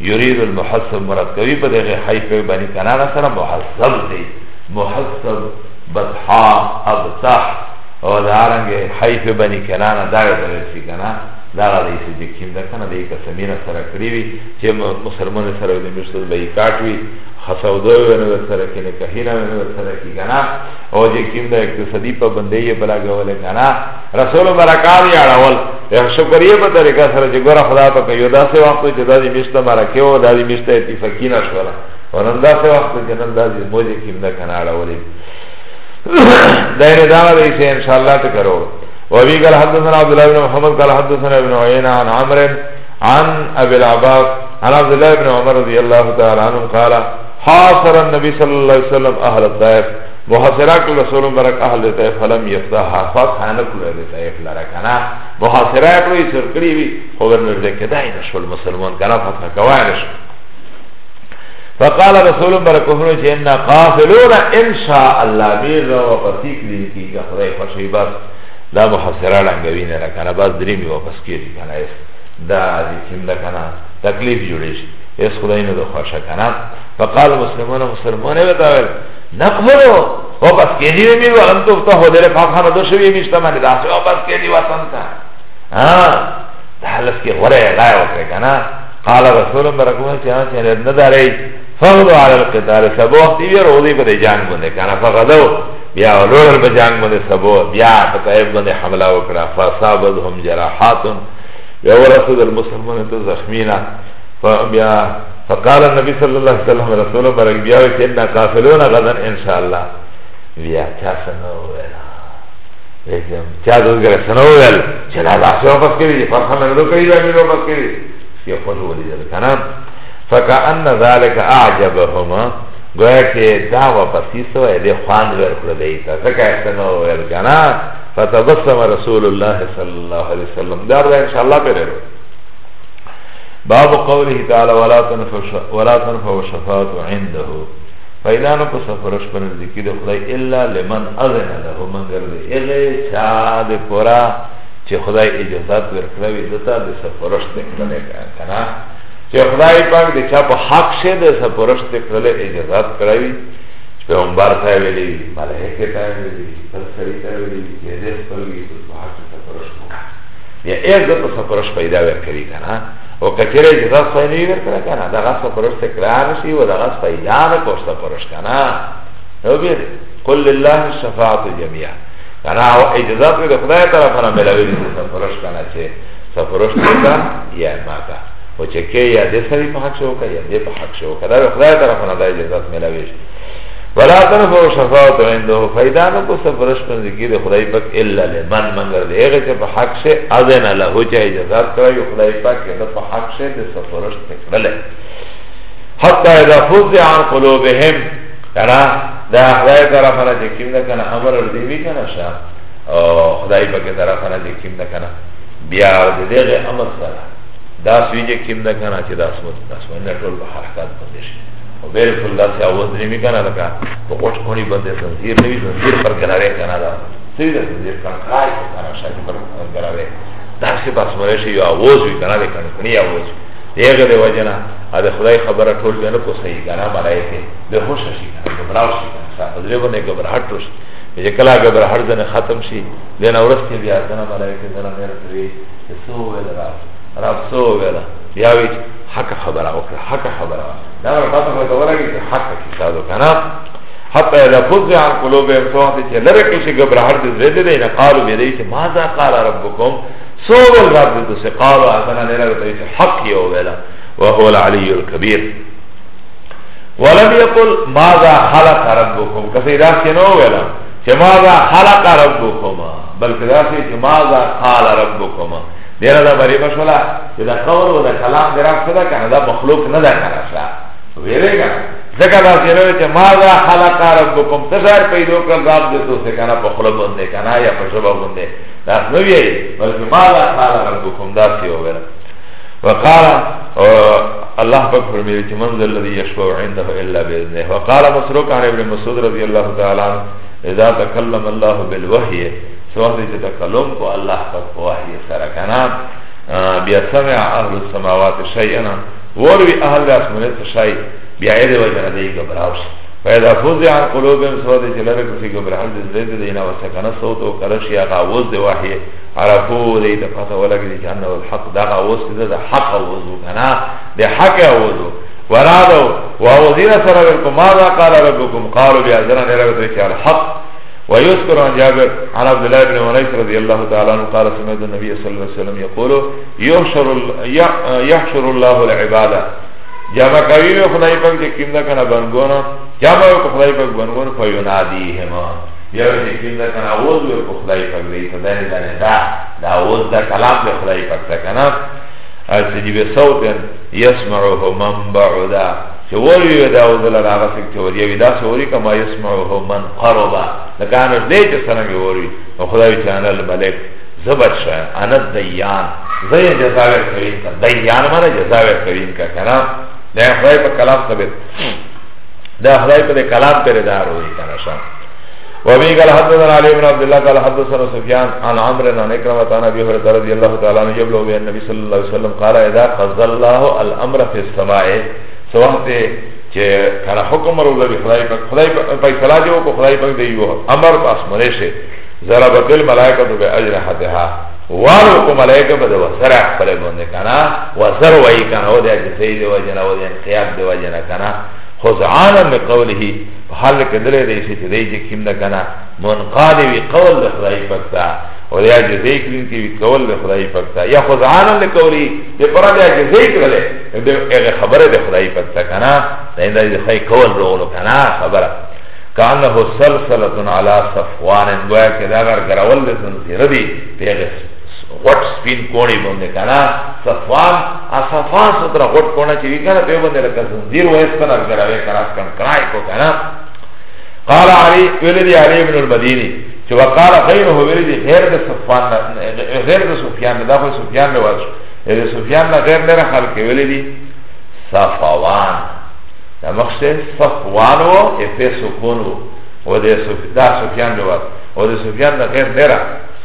یرید المحسب مراد کوي په دغه حی په باندې کنه سره محسب دی محسب بطحا ابطح او دا رنګ حی په باندې کنه دا ډول شي کنه دا غلی چې د کیم دا کنه د یک سمینه سره کړی وي چې مسلمان سره د مشتل به کاټ وي خسو دوی ونه سره کې نه کهینه ونه سره کې کنه او چې کیم دا اقتصادي پابندۍ بلا غول کنه رسول برکات یې اړول د شکرې په طریقه سره چې ګوره خدا ته یو داسې وخت چې دا دې مشته مرکه او دا دې مشته اتفاقی نه شوله او نن داسې وخت چې نن دا دې موجه کې نه کنه اړولې دا یې دا وایي چې ان شاء الله ته کرو او وی قال حدثنا عبد الله بن محمد قال حدثنا ابن عيينة عن عمرو عن ابي العباس عن عبد الله بن عمر رضي الله تعالى عنه قال حاصر النبي صلى الله عليه وسلم اهل الطائف محاصره کړل سور مبارک اهل طائف فلم یفتحها فتح نه کړل د طائف لره کنه محاصره کړی سر کړی وی خو ورنر ده کدای نه شول مسلمان کنه فتح کوای نه شو فقال رسول مبارک هنو چې ان قافلون ان شاء الله بیر را واپس کړی کی خدای خوشی بس دا محاصره لنګوی نه را کنه بس درې می واپس کیږي کنه اس دا دې کوم دا کنه تکلیف جوړی شي اس خدای نه د خوشا کنه فقال مسلمان مسلمان وتاول نقبلو و بس کیدی وی میرو الان تو تا حضر پاک خانه دو شوی میشتا منی داسه و بس کیدی وطن تا ها دهلس کی غره لای وکره کنا قال رسول برکوه چه آن چه نداری فغدو علی القتال سبو وقتی بیا روزی پده جنگ بنده کنا فغدو بیا ولور په جنگ باندې سبو بیا په طیب باندې حمله وکړه فصابهم جراحات یو رسول المسلمانین ته زخمینا فبیا فقال النبي صلى الله عليه وسلم رسول برك بياوي كنا قافلون غدا ان شاء الله بيا چا سنو ويلا لیکن چا دوز گره سنو ویل چه لا بحث واپس کری دی فرخ من دو کری بانی واپس کری سی خوش بولی دل کنا فکأن ذالک اعجبهما گویا که دا واپسی سو ایده خوان ور کردیتا سکا سنو ویل کنا فتبسم رسول الله صلی اللہ علیہ وسلم دار دا انشاءاللہ پر رو باب قوله تعالی ولا تنفع ولا تنفع شفاعت عنده فیلانو په سفرش پر ذکی د خدای الا لمن اذن له من غرد اغه چا د پورا چې خدای اجازه ورکړوي دته د سفرش ته کړل کنه چې خدای پاک د چا په حق شه د سفرش ته کړل اجازه کړوي پیغمبر ته ویلي ملائکه ته ویلي تر سړي ته ویلي چې دې خپل وي په حق بیا ایز دتا سپرش پیدا ورکوی کنا او کچره ایز دتا سپینوی ورکره کنا دا غا سپرش تکرار شی و دا غا سپیدا نکو سپرش کنا نو بیا دی قل لله الشفاعت جمعیه کنا او ایز دتا دا خدای طرفنا ملاوی دی سپرش کنا چه سپرش تکا یا ماتا و چه که یا دی سری پا حق شو که یا دی پا حق شو که دا خدای طرفنا دا ایز دتا ملاوی شی ولا تنفع شفاعت عنده فائدہ نو کو سفرش پر ذکر خدای پاک الا لمن منگر دے اگر چا حق سے اذن له چا اجازت کرا یو خدای پاک کے دا حق سے دے سفرش تکڑل حتا اذا فزع عن قلوبهم کرا دا خدای طرف نه چې کیم نه کنه امر ور دی وی کنه شا او خدای پاک طرف نه چې کیم نه کنه بیا دې دغه امر سره دا سوی چې کیم نه کنه چې دا اسمت اسمت نه ټول حرکت پدې شي او بالکل داسې اواز نه می کنه لکه په کوټ کونی باندې زنجیر نه وي زنجیر پر ګراوې کنه دا سوی دا زنجیر کنه خای کنه شاید پر ګراوې داسې بس مړ شي یو اواز وي کنه لکه کني اواز دیغه دی وجنه دا خدای خبره ټول نه کو صحیح کنه ملایکه به خوش شي کنه ګبراو شي کنه صاحب دې باندې ګبرهټ شي چې کله ګبرهټ ځنه ختم شي دنه ورسته بیا ځنه ملایکه ځنه نه راتوي سو ویل راځي رب سو ویلا یا وی حق خبره وکړه حق خبره دا پته مې کوله چې حق کتاب وکړه حتی اذا فزع عن قلوبهم سوات چه لرکل شی گبرهر دی زیده دی نقالو بیدی چه ماذا قال ربکم سوال رب دی دوسه قالو آتنا نیرا بتایی چه حق یو ویلا وهو العلی الكبیر ولم یقل ماذا خلق ربکم کسی راست نو ویلا چه ماذا خلق ربکم بلکه راست چه ماذا قال ربکم دیره دا بری بشولا چه دا قول و دا کلام دی رب صدا کنه دا مخلوق ندا کنه شا ویره کنه زکا دا سیره چه ما دا خلقا ربکم تشار پیدو کل رب دی تو سے کنه پخلو بنده کنه یا پشبا بنده دا سنوی ای بلکه ما دا خلق ربکم دا سیو ویره وقال الله پاک فرمایي چې من ذل الذي يشفع عنده الا باذنه وقال مسروق عن ابن مسعود رضي الله تعالى عنه اذا تكلم الله بالوحي سوال دی چه تکلم کو الله پاک په وحی سره کنا بیا سمع اهل السماوات شیئنا وروی اهل اسمانه څه شای بیا یې دی وجنه دی غبراو شي پیدا فوزع عن قلوبهم سواد جلره کسی گبرحل دی زید دینا و سکنه صوت و کرشی اغا وز دی وحی عرفو دی تا پتا ولگ دی جانه والحق دا اغا وز دی دا حق وزو کنا دی حق وزو ورادو و وزیر سر ویلکم ماذا قال ربکم قالو بیا زران ربتو چه الحق ويذكر عن جابر عن عبد الله بن انيس رضي الله تعالى عنه قال سمعت النبي صلى الله عليه وسلم يقول يحشر يحشر الله العباده جمع کوي به خدای پاک چې کیندا کنه بنګونه جمع کو خدای پاک بنګون فینادیهم بیا چې کیندا کنه اوز ور کو خدای پاک دی ته دنه دنه دا دا اوز دا کلام به خدای پاک ته کنه چې دی به صوت یسمعه من بعدا چه وروی وی دا اوزل را آغا سک چه وروی وی دا سوری کما یسمعه من قربا لکه آنش دی چه سرنگی وروی و خداوی چه انا الملک زبت شا انا دیان زی جزاویر کوین کا دیان مانا جزاویر کوین کا کنا دا خدای پا کلام ثبت دا خدای پا دا کلام پر دار ہوئی کنا شا وابي قال حدثنا علي بن عبد الله قال حدثنا سفيان عن عمرو عن اكرمه عن ابي هريره رضي الله تعالى عنه يبلغ به النبي صلى الله عليه وسلم قال اذا قضى الله الامر في السماء سوحت چه کنا حکم رو لبی خدای پاک خدای پاک صلاح دیو کو خدای پاک دیو امر پاس منے سے ذرا بکل ملائکہ تو بے اجر حدہا والو کو ملائکہ بده وسر خپل باندې کنا وسر وای کنا او دې چې سید وجنا او دې انقیاب دی وجنا کنا خذعانا بقوله په حال کې دلې دی چې دې چې کیم ده کنه منقاد وی قول د خدای پاک ته او یا چې دې کین کې قول د خدای پاک ته یا خدان له کولی په پر دې چې دې کړل دې هغه خبره د خدای پاک ته کنه دا دې خی قول ورو کنه خبره کانه سلسله علی صفوان گویا کې دا غر غرول د زنجیر دی پیغس غټ سپین کونی بنده کنا صفوان اصفان سترا غټ کونه چی کنا په بنده لکه زنجیر و اس کنه ګراوی کراس کن کرای کو کنا قال علی ولدی علی ابن المدینی چی وقال غیره ولدی غیر د صفوان غیر د سفیان دا خو سفیان له واش د سفیان نه غیر نه خلق ولدی صفوان دا مخشه صفوان و افسکون و د سفیان له واش و د سفیان نه غیر نه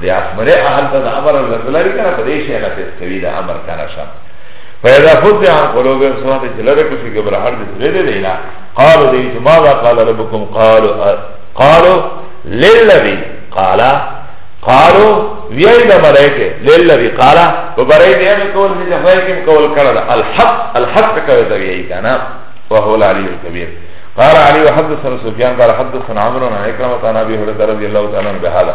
دی اخبره اهل تا دا امر اللہ تعالی بی کنا پدیش اینا پیس کوی دا امر کنا شا فیدا خود دی آن قلوب انسوان دی چلر کسی گبرحر دی سرده دینا قالو دی چو ماذا قال ربکم قالو قالو للذی قالا قالو ویای دا ملائکه للذی قالا و برای دی امی کول سی جفای کم کول کرده الحق الحق کوئی دا ویای کنا وهو العلی الكبیر قال علي وحدثنا سفيان قال حدثنا عمرو عن عكرمة عن ابي هريره رضي الله تعالى عنه بهذا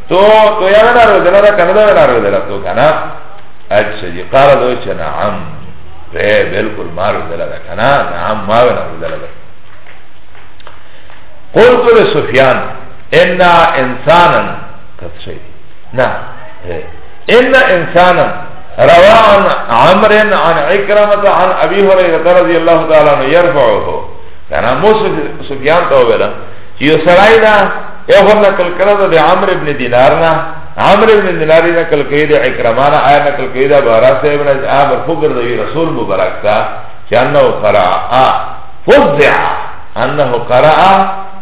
تو تو یا نه راو دلا دا کنه دا راو دلا تو کنه اچھا جی قال دو چ نعم بے بالکل مارو دلا دا کنه نعم ما ولا دلا دا قلت لسفيان ان انسانا تفسير نا ان انسانا روى عن عمر عن عكرمة عن ابي هريره رضي الله تعالى عنه يرفعه كان موسى سفيان تو ولا يسرائيل یو خو نقل کړه د عمرو ابن دینار نه عمرو ابن دینار نه نقل کړي د اکرمانه آی نقل کړي د بارا صاحب نه آ مرفوع ګرځوي رسول مبارک تا چې انه قرأ فزع انه قرأ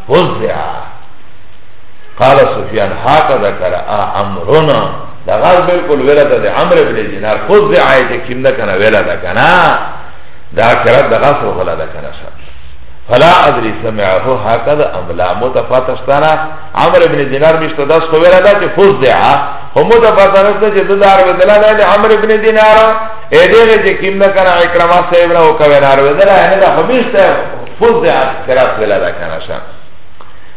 فزع قال سفیان هكذا قرأ عمرنا دا غاز بالکل ویلا دا دی عمر ابن دینار خود دی آیت کم دا کنا ویلا دا کنا دا کرد دا غاز رو غلا دا کنا شا فلا ادري سمعه هكذا ام لا متفاتشتنا عمر بن دينار مشت داس خو ویلا دا چې فوز دی ها خو متفاتشت چې د دار بدلا نه دی عمر بن دينار اې دې چې کیم نه کنه اکرام صاحب نه وکوي نار بدلا نه دا خو مشت فوز دی قرات ویلا دا کنه شا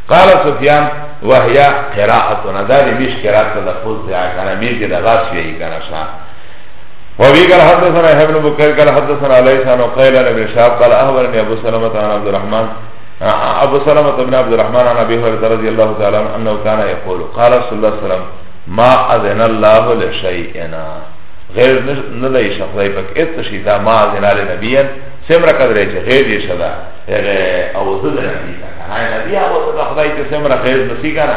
قال سفيان وهي قراءتنا دا دې مش قرات د فوز دی کنه مې دې دا غاس وی کنه شا وابي قال حدثنا يحيى بن بكير قال حدثنا ليس عن قيل عن ابن شهاب قال اخبرني ابو سلمة عن عبد الرحمن ابو سلمة بن عبد الرحمن عن ابي هريره رضي الله تعالى عنه انه كان يقول قال رسول الله صلى الله عليه وسلم ما اذن الله لشيئنا غیر ندای شخصای پک ات شی دا ما اذن علی نبیان سمرا قدر چه غیر یې شدا او زده نبی دا نه نبی هغه خدای ته سمرا غیر نسی کنه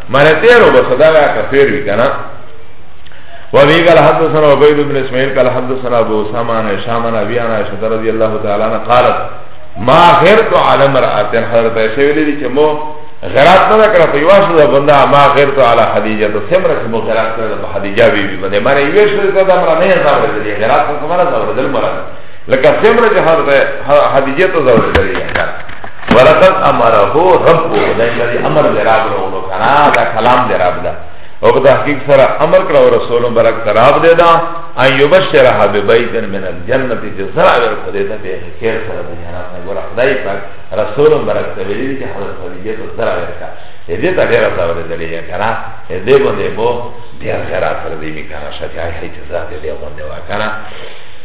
مانا تیرو بس دا ویا کفیر وی کنا وابی قال حدثنا عبید بن اسماعیل قال حدثنا ابو اسامه عن هشام عن ابي عن عائشه رضی الله تعالی عنها قالت ما غرت على امرأه حضرت عائشہ ویلی دی چې مو غرات نه کړه په یواش ده بندا ما غرت على خدیجه ته سمره چې مو غرات کړه په خدیجه بی بی باندې مری ویش ته دا مر نه زاوړل دی غرات کومه زاوړل مراد لکه څنګه چې حضرت حدیجه ته زور کړی کنه ورقد امره ربو دا چې امر دی رب ورو کنه دا کلام دی رب دا او په تحقیق سره امر کړو رسول برک تراب دی دا ان یبشرها ببیت من الجنه چې سره ورته دی ته خیر سره دی نه ګور خدای پاک رسول برک ته ویلي چې حضرت حدیجه ته سره ورکا دې ته ډیر سره دی کنه دې باندې مو ډیر سره سره دی کنه شته هیڅ ذات دی باندې وکړه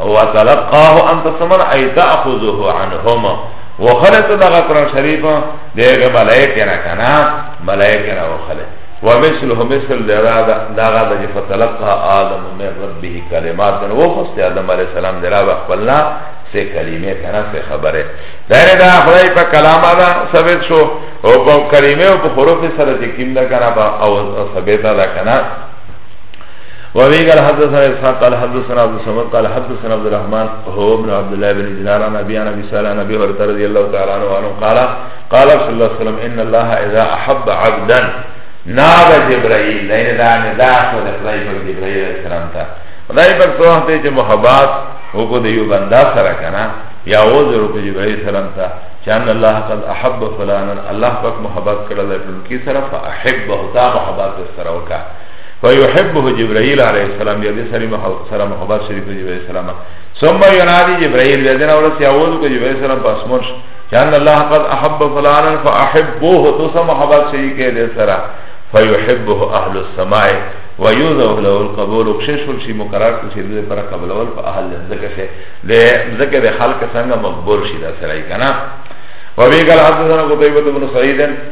وتلقاه انت سمن اي تاخذه عنهم وخلت دغه قران شریف دغه ملائکه نه کنه ملائکه نه وخلت ومثله مثل درادا داغا دا فتلقى آدم من ربه کلمات وخست آدم علیہ السلام درادا خپلنا سے کلمه کنا سے خبره دره دا خدای په کلام دا ثابت شو او په کلمه او په حروف سره چې کیم دا کنا با او ثابت دا کنا وابي قال حدثنا اسحاق قال حدثنا عبد الصمد قال حدثنا عبد الرحمن هو ابن عبد الله بن دينار عن ابي عن ابي سالم عن ابي هريره رضي الله تعالى عنه قال قال صلى الله عليه وسلم ان الله اذا احب عبدا ناب جبرائيل لين دا ندا خود خدای پر جبرائيل علیہ السلام تا خدای پر تو ہم تے محبت ہو کو دیو بندہ سرا کنا یا او ذرو کو جبرائیل سلام تا چان اللہ قد احب فلانا اللہ پاک محبت کرلا پن کی سرا فاحبہ تا محبت سرا وکا فيحبه جبرائيل عليه السلام بیا دې سره سره محبت شریف جبرائيل عليه السلام ثم ينادي جبرائيل بیا دې اول سي اول کو جبرائيل سره پاسمور كان الله قد احب فلانا فاحبوه تو سره محبت شریف دې سره فيحبه اهل السماء ويوزع له القبول وكشش شي مقرر شي دې پر قبول ول په اهل ذکر شي دې ذکر خلق څنګه مقبول شي دا سره کنا وبه قال حدثنا قتيبة بن سعيد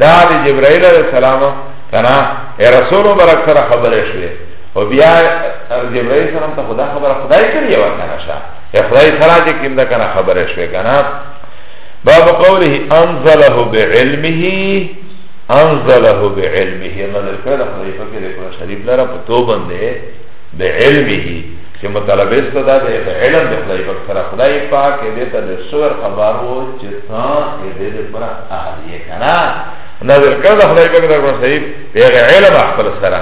دا دی جبرائیل علیہ السلام کنا اے رسول مبارک سره خبره شوه او بیا جبرائیل سلام ته خدا خبره خدای کړی و کنا شا اے خدای سره چې کیم دا کنا خبره شوه کنا باب قوله انزله بعلمه انزله بعلمه نظر کړه خدای په کې د قرآن شریف لاره په تو باندې بعلمه چې مطالبه ستدا د علم د خدای په سره خدای پاک دې ته د سور خبرو انسان دې دې پر اهلیه کنا نظر کړه د خدای پاک دربار صاحب پیغه علم خپل سره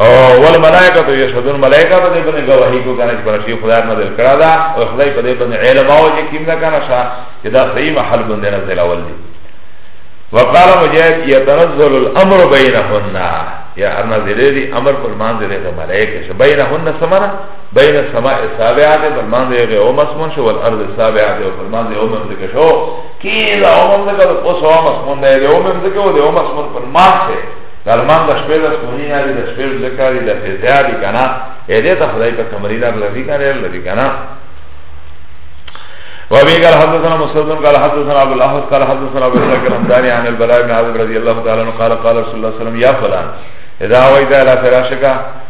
او ول ملائکه ته یشهدون ملائکه ته دې باندې گواہی کو کنه چې پر شی خدای نظر کړه دا او خدای په دې باندې علم او چې کیم نه کنه شا چې دا صحیح محل باندې نزل اول دي وقال مجاهد يتنزل الامر بينهن يا ارنا ذليل امر پر مان ذليل ملائکه بينهن سمنا بین السماء السابعه ده فرمان ده یغی اوم اسمون شو والارض السابعه ده فرمان ده اوم امزکه شو کی ده اوم امزکه ده پوس اوم اسمون ده ده اوم امزکه و ده اوم اسمون فرمان ده درمان ده شپیل اسمونی ناری ده شپیل زکاری ده فیزیاری کنا ایده تا خدای پا کمری لر لدی کنا لدی کنا وابي قال حدثنا مسدد قال حدثنا ابو الاحوص قال حدثنا ابو اسحاق الحمداني عن البراء بن عازب رضي الله تعالى عنه قال قال رسول الله صلى الله عليه وسلم يا فلان اذا اويت الى فراشك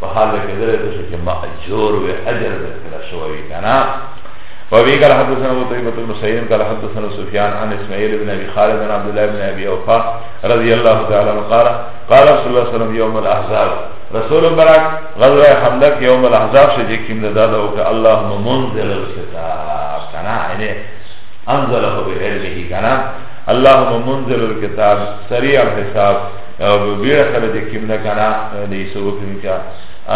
په حال کې درې ته چې ما اجور و اجر به کړه شوی کنه وابي قال حدثنا ابو طيبة بن سعيد قال حدثنا سفيان عن اسماعيل بن ابي خالد عن عبد الله بن ابي اوفى رضي الله تعالى عنه قال قال رسول الله صلى الله عليه وسلم يوم الاحزاب رسول برك غزوه حملك يوم الاحزاب سے جے کیم دادا او کہ اللهم منزل الكتاب کنا یعنی انزله بعلمه کنا اللهم منزل الكتاب سريع الحساب بیره سره چې کیم نه کنه د یسو وکړي کا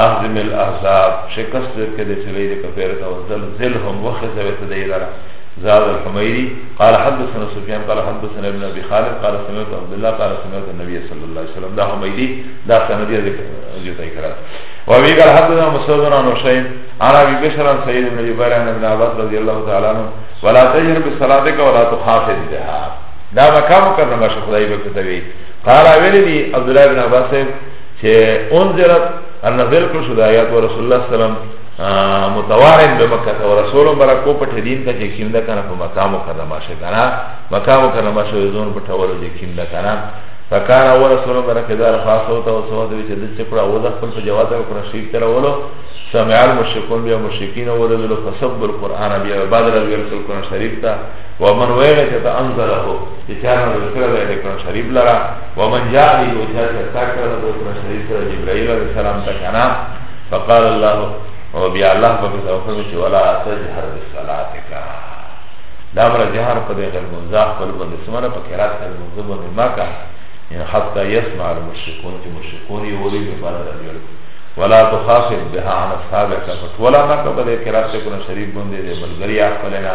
احزم الاحزاب شکست ورکړي د چلی د کفیر ته وزل ذل هم وخزه وت دی لره زاد الحمیری قال حدثنا سفیان قال حدثنا ابن ابي خالد قال سمعت عبد الله قال سمعت النبي صلى الله عليه وسلم دا حمیری دا سند یې ذکر کړه وابي قال حدثنا مسعود بن حسين عن ابي بشر عن سعيد بن جبير عن ابن عباس رضي الله تعالى عنه ولا تجهر بصلاتك ولا تخافت بها دا مقام کرنا شخدای بکتوی قال اولی دی عبدالله بن عباس صاحب چه انزلت النزل کل شد آیات و رسول اللہ سلام متوارن به مکه ته رسول برکو په دین ته چې کینده کنه په مقام قدمه شه کنه مقام قدمه شه زون په ټول دې کینده کنه فکان او رسول برکه دار خاصو ته او سواد وی چې د چپړه او د خپل په جواب ته کړه شیف تر ولو سمع المشركون بیا مشرکین او ورزلو فسب القرآن بیا بعد رسول قرآن شریف ته ومن ویل چې ته انزله چې چا نه ذکر دی د قرآن شریف لره ومن جاء به او چا چې تا کړه د قرآن شریف سره جبرائیل علیه السلام ته کنا فقال الله او بیا الله په دې او کوم چې ولا تجهر بالصلاتک دا مر جهر په دې غل منزاح په باندې سمره په قرات سره منزه باندې ما کا ان حتا يسمع المشركون چې مشرکون یې وری په بار راځي ولا تخاصم بها عن اصحابك فتولا ما کا په دې قرات سره قرآن شریف باندې دې بلګری اخلنا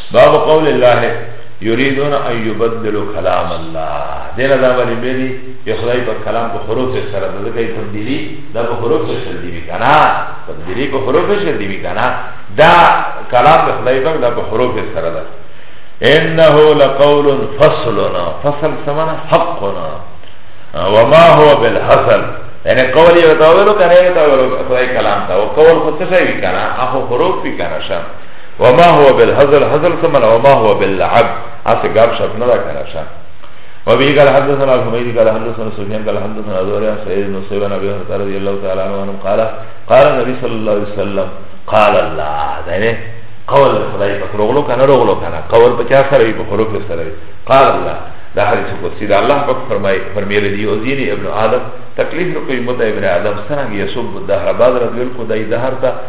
باب قول الله یریدون ان یبدلوا کلام الله دینه دا باندې بیلی چې خدای په کلام په حروف سره د دې تبدیلی دا په حروف سره دی کنه تبدیلی په حروف سره دی کنه دا کلام د خدای په دا په حروف سره ده انه لقول فصلنا فصل سمنا حقنا وما هو بالحصل یعنی قول یو تاولو کنه یو تاولو خدای کلام تا او قول خود څه وی کنه اخو حروف وی کنه شم وما هو بالهزل هزل سمنا وما هو باللعب اسه گپ شپ نه کنه شا وبه قال حدثنا الحميدي قال حدثنا سفيان قال حدثنا زوري عن سعيد بن سيب عن ابي هريره رضي الله تعالى عنه قال قال النبي صلى الله عليه وسلم قال الله يعني قول خدای په رغلو کنه رغلو کنه قول په چا سره په حروف سره قال الله دا حدیث قدسی دا الله پاک فرمای فرمیلی دی اوزینی ابن آدم تکلیف رکوی متا ابن آدم سرنگ یسوب دهر بعد رضویل خدای دهر تا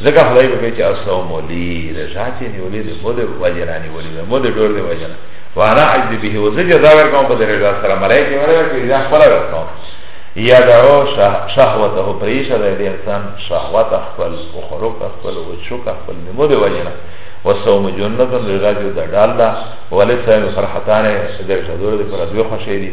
زکا خدای بکی چه اصو مولی رجا چه نیولی ده مود وجرا نیولی ده مود دور ده وجرا وانا عجزی بیه وزی جزا ورکاو پا ده رجا سرا ملائکی ملائکی که رجا خبرا ورکاو یا دعو شهوته پریشه ده ده انسان شهوت اخفل و خروق اخفل و چوک اخفل نمود وجرا و سوم جنتن رجا چه ده دال ده ولی سوم فرحتانه ده رجا دور ده پر دوی خوشه دی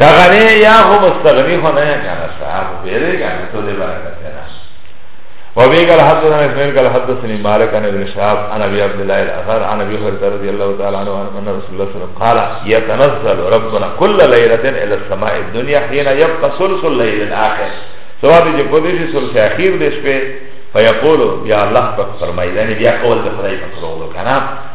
کغنی یا خو مستغنی خو نه کنه صاحب بیره کنه تو دی برکت نه و بی قال حدثنا اسماعیل قال حدثني مالك عن ابن شهاب عن ابي عبد الله الاثر عن ابي هريره رضي الله تعالى عنه ان رسول الله صلى الله عليه وسلم قال يتنزل ربنا كل ليله الى السماء الدنيا حين يبقى ثلث الليل الاخر سواء دي جبودي ثلث اخير دي شپه فيقول يا الله تك فرمائي يعني بيا قول ده خدای پاک رو کنه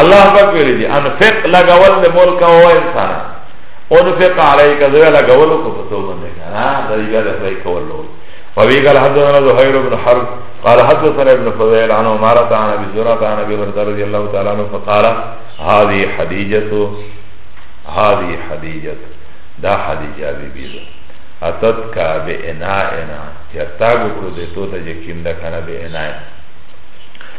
الله پاک ویلی دی انفق لګول د ملک او انسان انفق علیک ذو لګول کو په تو باندې ها د دې له ځای کول لو وی قال حدثنا زهير بن حرب قال حدثنا ابن فضيل عن عمارة عن ابي زرعة عن ابي هريرة رضي الله تعالى عنه فقال هذه حديجة هذه حديجة دا حديجة بي بي اتت کا بی انائنا چرتاگو کرده تو تا جکیم دا کنا بی انائنا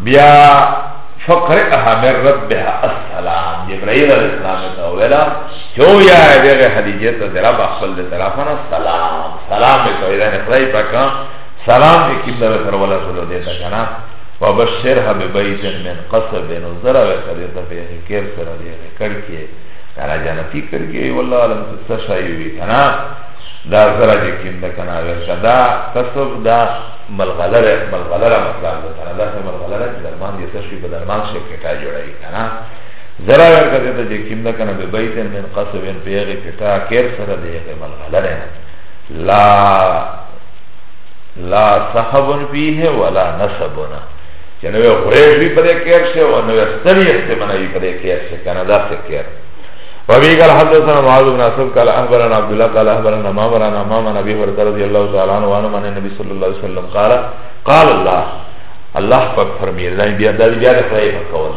بیا فقرئها من ربها السلام جبرائیل علیہ السلام تا ویلا چو یا دیغه خدیجه تا در رب خپل دی طرفنا سلام سلام تو اذا نخدای پاکا سلام اکیم دا بسر ولا سلو دیتا کنا وبشرها ببیت من قصب نظر ویتا دیتا فیخی کیر سر دیغه کرکی کنا جنتی کرکی والله علم تسشایی وی کنا دا سره چې کیم ده کنه ورته دا کسب دا ملغلره ملغلره مطلب ده کنه دا څه ملغلره چې درمان دې څه شي په درمان شي کټا جوړوي کنه زرا ورته ته چې کیم ده کنه به بیت من قصب پیغه کټا کیر سره دې ملغلره لا لا صحب فيه ولا نسب چې نو غریب په دې کیر شه او نو ستړي استمنه په دې کیر شه کنه دا څه کیر وابي قال حدثنا معاذ بن اسد قال اخبرنا عبد الله قال اخبرنا مامر عن امام عن ابي هريره رضي الله تعالى عنه وعن النبي صلى الله عليه وسلم قال قال الله الله پاک فرمایلی دا بیا دا بیا د خدای په قول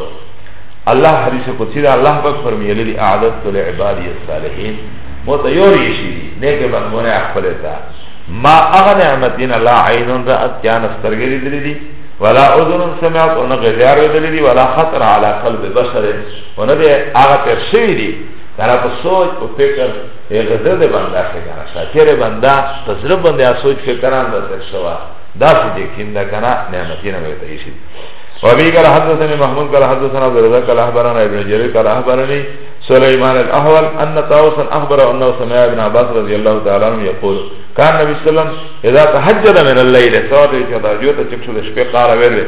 الله حدیث قدسی دا الله پاک فرمایلی دی اعداد تل عبادی الصالحین متیوری شی نیک بندونه خپل تا ما اغه نعمتین لا عین رات کان استرګری دلی دی ولا اذن سمعت ان غزار دلی دی ولا خطر علی قلب بشر و نه دی آغا تیر شوی دی کنه په سوچ په فکر غزه ده بنده شه کنه شاکر بنده تجربه بنده یا سوچ فکران ده تیر شوا دا سو دی کم ده کنه نعمتی نوی تایشید وابی قال حدثني محمود قال حدثنا عبد الرزاق قال اخبرنا ابن جرير قال اخبرني سليمان الاحول ان طاووسا اخبر انه سمع ابن عباس رضي الله تعالى عنه يقول كان النبي صلى الله عليه وسلم اذا تهجد من الليل سواء تجد جو تشكشد شبه قال ويل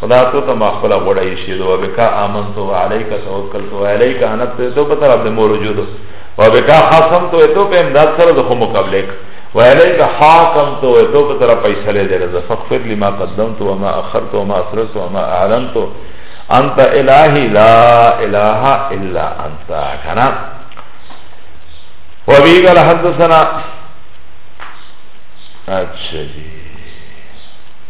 خدا تو ته ما خپل غوړی شي دو بکا امنت و علیک توکلت و علیک انبت تو په طرف د مور وجود و بکا خاصم تو تو په امداد سره د خو مقابله و علیک حاکم تو تو په طرف فیصله دې رضا فغفر لما قدمت و ما اخرت و ما اسررت و ما اعلنت انت الہی لا الہ الا انت کنا و بی قال حدثنا اچھا جی